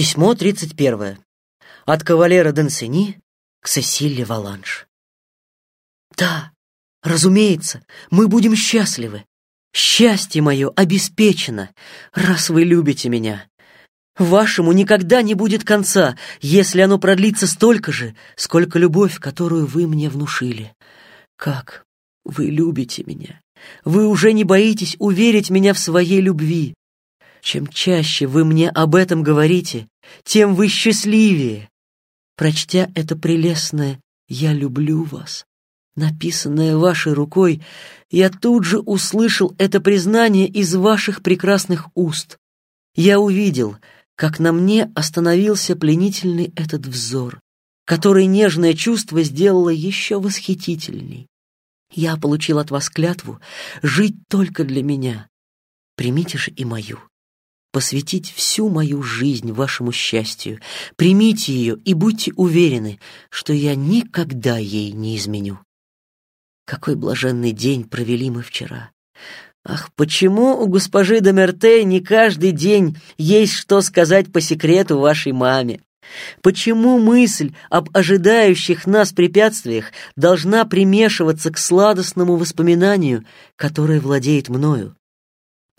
Письмо 31. От кавалера Денсени к Сесиле Валанш. Да, разумеется, мы будем счастливы. Счастье мое обеспечено, раз вы любите меня. Вашему никогда не будет конца, если оно продлится столько же, сколько любовь, которую вы мне внушили. Как вы любите меня. Вы уже не боитесь уверить меня в своей любви. Чем чаще вы мне об этом говорите, тем вы счастливее. Прочтя это прелестное «Я люблю вас», написанное вашей рукой, я тут же услышал это признание из ваших прекрасных уст. Я увидел, как на мне остановился пленительный этот взор, который нежное чувство сделало еще восхитительней. Я получил от вас клятву жить только для меня. Примите же и мою. Посвятить всю мою жизнь вашему счастью. Примите ее и будьте уверены, что я никогда ей не изменю. Какой блаженный день провели мы вчера. Ах, почему у госпожи Домерте не каждый день есть что сказать по секрету вашей маме? Почему мысль об ожидающих нас препятствиях должна примешиваться к сладостному воспоминанию, которое владеет мною?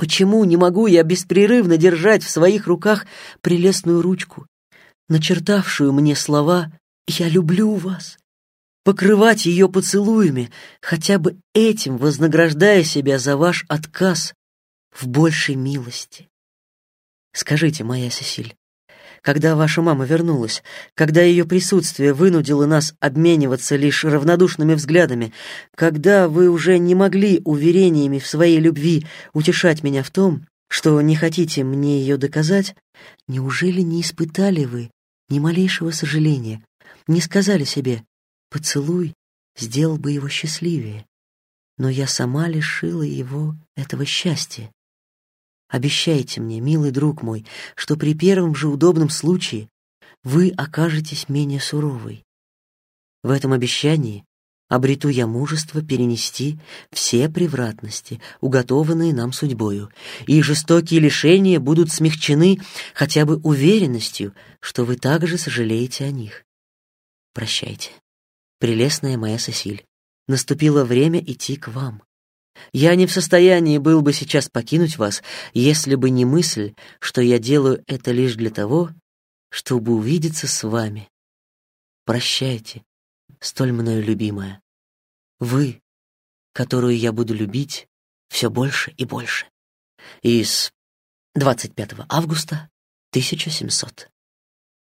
Почему не могу я беспрерывно держать в своих руках прелестную ручку, начертавшую мне слова «Я люблю вас», покрывать ее поцелуями, хотя бы этим вознаграждая себя за ваш отказ в большей милости? Скажите, моя Сесиль, когда ваша мама вернулась, когда ее присутствие вынудило нас обмениваться лишь равнодушными взглядами, когда вы уже не могли уверениями в своей любви утешать меня в том, что не хотите мне ее доказать, неужели не испытали вы ни малейшего сожаления, не сказали себе «поцелуй сделал бы его счастливее», но я сама лишила его этого счастья? Обещайте мне, милый друг мой, что при первом же удобном случае вы окажетесь менее суровой. В этом обещании обрету я мужество перенести все превратности, уготованные нам судьбою, и жестокие лишения будут смягчены хотя бы уверенностью, что вы также сожалеете о них. Прощайте, прелестная моя Сосиль. Наступило время идти к вам. Я не в состоянии был бы сейчас покинуть вас, если бы не мысль, что я делаю это лишь для того, чтобы увидеться с вами. Прощайте, столь мною любимая. Вы, которую я буду любить все больше и больше. Из 25 августа 1700